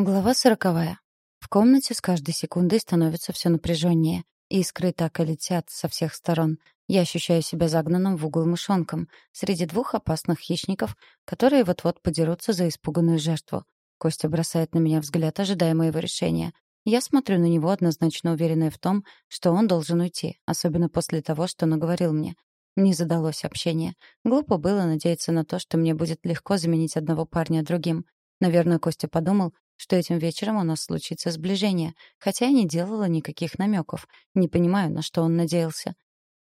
Глава сороковая. В комнате с каждой секундой становится все напряженнее. Искры так и летят со всех сторон. Я ощущаю себя загнанным в угол мышонком среди двух опасных хищников, которые вот-вот подерутся за испуганную жертву. Костя бросает на меня взгляд, ожидая моего решения. Я смотрю на него, однозначно уверенная в том, что он должен уйти, особенно после того, что наговорил мне. Не задалось общение. Глупо было надеяться на то, что мне будет легко заменить одного парня другим. Наверное, Костя подумал, что этим вечером у нас случится сближение, хотя я не делала никаких намеков. Не понимаю, на что он надеялся.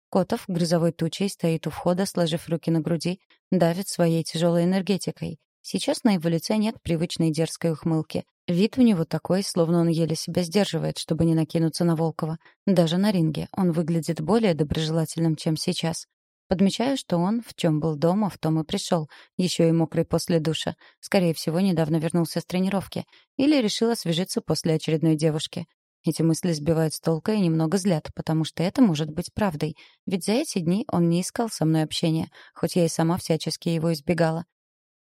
Котов грозовой тучей стоит у входа, сложив руки на груди, давит своей тяжелой энергетикой. Сейчас на его лице нет привычной дерзкой ухмылки. Вид у него такой, словно он еле себя сдерживает, чтобы не накинуться на Волкова. Даже на ринге он выглядит более доброжелательным, чем сейчас. Подмечаю, что он, в чем был дома, в том и пришел, еще и мокрый после душа. Скорее всего, недавно вернулся с тренировки. Или решил освежиться после очередной девушки. Эти мысли сбивают с толка и немного злят, потому что это может быть правдой. Ведь за эти дни он не искал со мной общения, хоть я и сама всячески его избегала.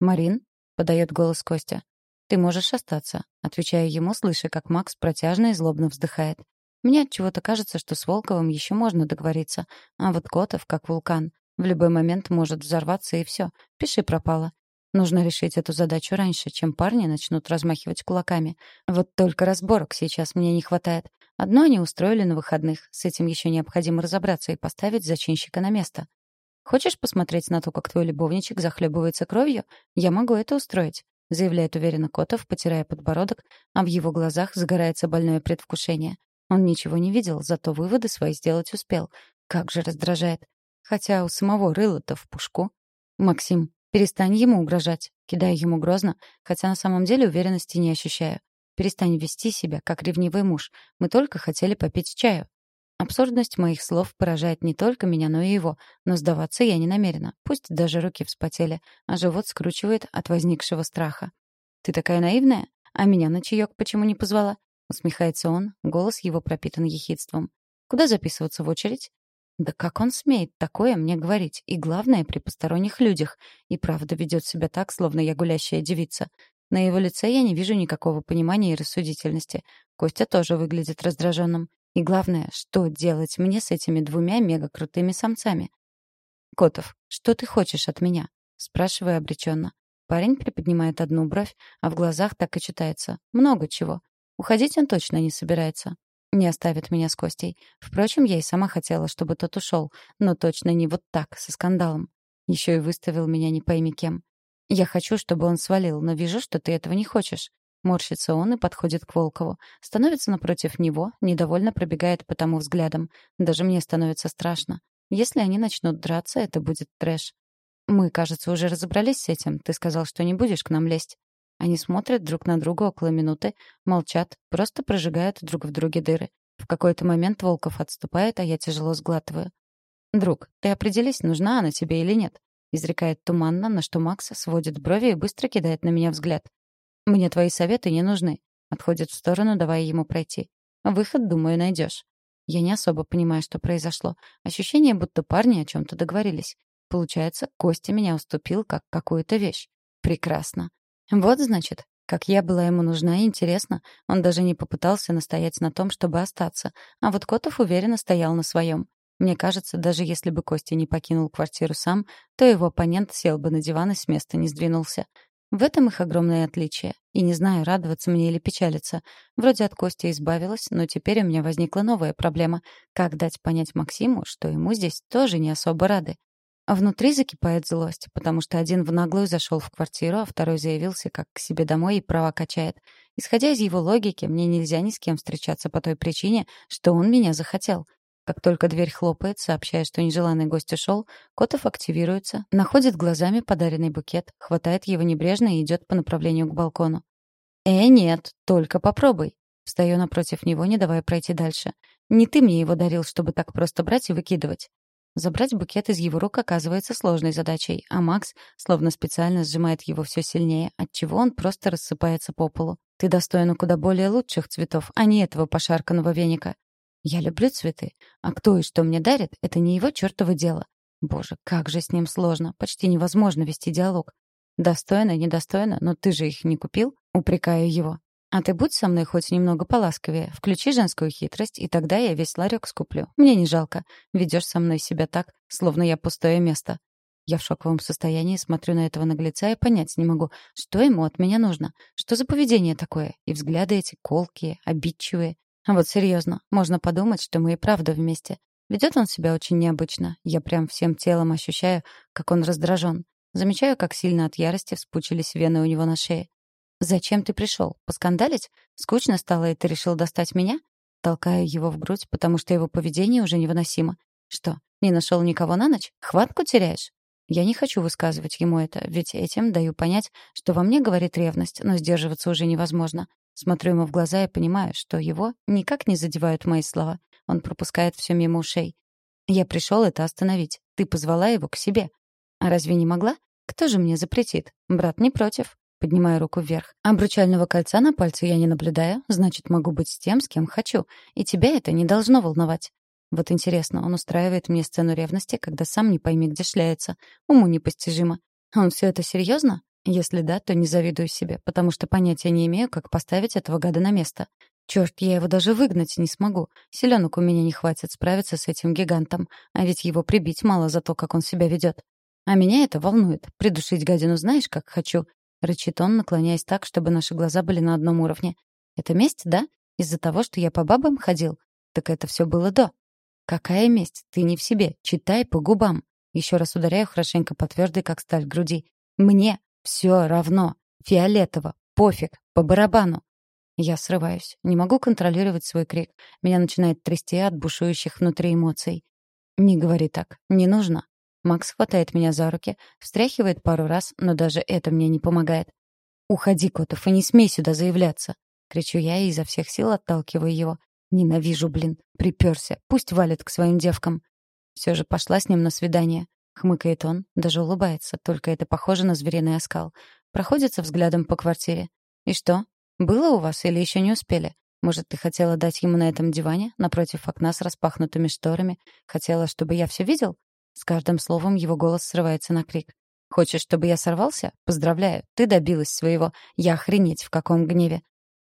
«Марин?» — подает голос Костя. «Ты можешь остаться», — отвечаю ему, слыша, как Макс протяжно и злобно вздыхает. Мне от чего-то кажется, что с Волковым еще можно договориться, а вот Котов как вулкан. В любой момент может взорваться и все. Пиши пропало. Нужно решить эту задачу раньше, чем парни начнут размахивать кулаками. Вот только разборок сейчас мне не хватает. Одно они устроили на выходных. С этим еще необходимо разобраться и поставить зачинщика на место. Хочешь посмотреть на то, как твой любовничек захлебывается кровью? Я могу это устроить, заявляет уверенно Котов, потирая подбородок, а в его глазах загорается больное предвкушение. Он ничего не видел, зато выводы свои сделать успел. Как же раздражает. Хотя у самого рыла-то в пушку. «Максим, перестань ему угрожать». Кидаю ему грозно, хотя на самом деле уверенности не ощущаю. «Перестань вести себя, как ревнивый муж. Мы только хотели попить чаю». Абсурдность моих слов поражает не только меня, но и его. Но сдаваться я не намерена. Пусть даже руки вспотели, а живот скручивает от возникшего страха. «Ты такая наивная? А меня на чаек почему не позвала? Усмехается он, голос его пропитан ехидством. Куда записываться в очередь? Да как он смеет такое мне говорить? И главное, при посторонних людях. И правда ведет себя так, словно я гулящая девица. На его лице я не вижу никакого понимания и рассудительности. Костя тоже выглядит раздраженным. И главное, что делать мне с этими двумя мега-крутыми самцами? «Котов, что ты хочешь от меня?» Спрашиваю обреченно. Парень приподнимает одну бровь, а в глазах так и читается. Много чего. Уходить он точно не собирается. Не оставит меня с Костей. Впрочем, я и сама хотела, чтобы тот ушел, но точно не вот так, со скандалом. Еще и выставил меня не пойми кем. Я хочу, чтобы он свалил, но вижу, что ты этого не хочешь. Морщится он и подходит к Волкову. Становится напротив него, недовольно пробегает по тому взглядом. Даже мне становится страшно. Если они начнут драться, это будет трэш. Мы, кажется, уже разобрались с этим. Ты сказал, что не будешь к нам лезть. Они смотрят друг на друга около минуты, молчат, просто прожигают друг в друге дыры. В какой-то момент Волков отступает, а я тяжело сглатываю. «Друг, ты определись, нужна она тебе или нет?» изрекает туманно, на что Макс сводит брови и быстро кидает на меня взгляд. «Мне твои советы не нужны», отходит в сторону, давая ему пройти. «Выход, думаю, найдешь». Я не особо понимаю, что произошло. Ощущение, будто парни о чем-то договорились. Получается, Костя меня уступил как какую-то вещь. Прекрасно. Вот, значит, как я была ему нужна и интересно, он даже не попытался настоять на том, чтобы остаться, а вот Котов уверенно стоял на своем. Мне кажется, даже если бы Костя не покинул квартиру сам, то его оппонент сел бы на диван и с места не сдвинулся. В этом их огромное отличие. И не знаю, радоваться мне или печалиться. Вроде от Кости избавилась, но теперь у меня возникла новая проблема. Как дать понять Максиму, что ему здесь тоже не особо рады? А внутри закипает злость, потому что один в наглую зашел в квартиру, а второй заявился как к себе домой и права качает. Исходя из его логики, мне нельзя ни с кем встречаться по той причине, что он меня захотел. Как только дверь хлопает, сообщая, что нежеланный гость ушел, Котов активируется, находит глазами подаренный букет, хватает его небрежно и идет по направлению к балкону. «Э, нет, только попробуй». Встаю напротив него, не давая пройти дальше. «Не ты мне его дарил, чтобы так просто брать и выкидывать. Забрать букет из его рук оказывается сложной задачей, а Макс словно специально сжимает его все сильнее, отчего он просто рассыпается по полу. Ты достойна куда более лучших цветов, а не этого пошарканного веника. Я люблю цветы, а кто и что мне дарит, это не его чертово дело. Боже, как же с ним сложно, почти невозможно вести диалог. Достойно, недостойно, но ты же их не купил? Упрекаю его. А ты будь со мной хоть немного поласковее. Включи женскую хитрость, и тогда я весь ларек скуплю. Мне не жалко. Ведешь со мной себя так, словно я пустое место. Я в шоковом состоянии смотрю на этого наглеца и понять не могу, что ему от меня нужно. Что за поведение такое? И взгляды эти колкие, обидчивые. А вот серьезно, можно подумать, что мы и правда вместе. Ведет он себя очень необычно. Я прям всем телом ощущаю, как он раздражен. Замечаю, как сильно от ярости вспучились вены у него на шее. «Зачем ты пришел? Поскандалить? Скучно стало, и ты решил достать меня?» Толкаю его в грудь, потому что его поведение уже невыносимо. «Что, не нашел никого на ночь? Хватку теряешь?» Я не хочу высказывать ему это, ведь этим даю понять, что во мне говорит ревность, но сдерживаться уже невозможно. Смотрю ему в глаза и понимаю, что его никак не задевают мои слова. Он пропускает все мимо ушей. Я пришел это остановить. Ты позвала его к себе. А разве не могла? Кто же мне запретит? Брат не против. Поднимаю руку вверх. Обручального кольца на пальце я не наблюдаю, значит, могу быть с тем, с кем хочу. И тебя это не должно волновать. Вот интересно, он устраивает мне сцену ревности, когда сам не пойми, где шляется. Уму непостижимо. Он все это серьезно? Если да, то не завидую себе, потому что понятия не имею, как поставить этого гада на место. Черт, я его даже выгнать не смогу. Селенок у меня не хватит справиться с этим гигантом, а ведь его прибить мало за то, как он себя ведет. А меня это волнует. Придушить гадину знаешь, как хочу. Рычит он, наклоняясь так, чтобы наши глаза были на одном уровне. Это месть, да? Из-за того, что я по бабам ходил? Так это все было до. «Какая месть? Ты не в себе. Читай по губам». Еще раз ударяю хорошенько по твердой, как сталь, груди. «Мне все равно. Фиолетово. Пофиг. По барабану». Я срываюсь. Не могу контролировать свой крик. Меня начинает трясти от бушующих внутри эмоций. «Не говори так. Не нужно». Макс хватает меня за руки, встряхивает пару раз, но даже это мне не помогает. «Уходи, Котов, и не смей сюда заявляться!» Кричу я и изо всех сил отталкиваю его. Ненавижу, блин. Приперся. Пусть валит к своим девкам. Все же пошла с ним на свидание. Хмыкает он, даже улыбается, только это похоже на звериный оскал. Проходится взглядом по квартире. И что? Было у вас или еще не успели? Может, ты хотела дать ему на этом диване, напротив окна с распахнутыми шторами? Хотела, чтобы я все видел? С каждым словом его голос срывается на крик. «Хочешь, чтобы я сорвался? Поздравляю, ты добилась своего. Я охренеть в каком гневе.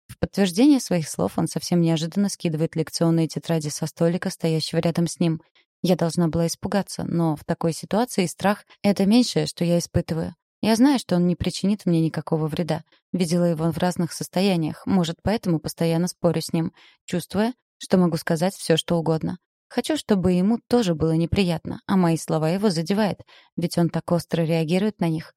В подтверждение своих слов он совсем неожиданно скидывает лекционные тетради со столика, стоящего рядом с ним. Я должна была испугаться, но в такой ситуации страх — это меньшее, что я испытываю. Я знаю, что он не причинит мне никакого вреда. Видела его в разных состояниях, может, поэтому постоянно спорю с ним, чувствуя, что могу сказать все, что угодно. Хочу, чтобы ему тоже было неприятно, а мои слова его задевают, ведь он так остро реагирует на них.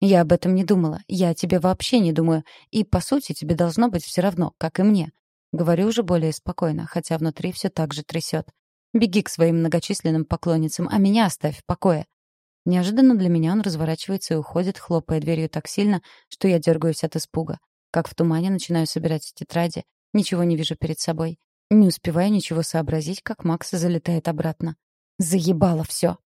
Я об этом не думала. Я о тебе вообще не думаю. И, по сути, тебе должно быть все равно, как и мне. Говорю уже более спокойно, хотя внутри все так же трясет. Беги к своим многочисленным поклонницам, а меня оставь в покое. Неожиданно для меня он разворачивается и уходит, хлопая дверью так сильно, что я дергаюсь от испуга. Как в тумане начинаю собирать тетради. Ничего не вижу перед собой. Не успеваю ничего сообразить, как Макс залетает обратно. Заебало все.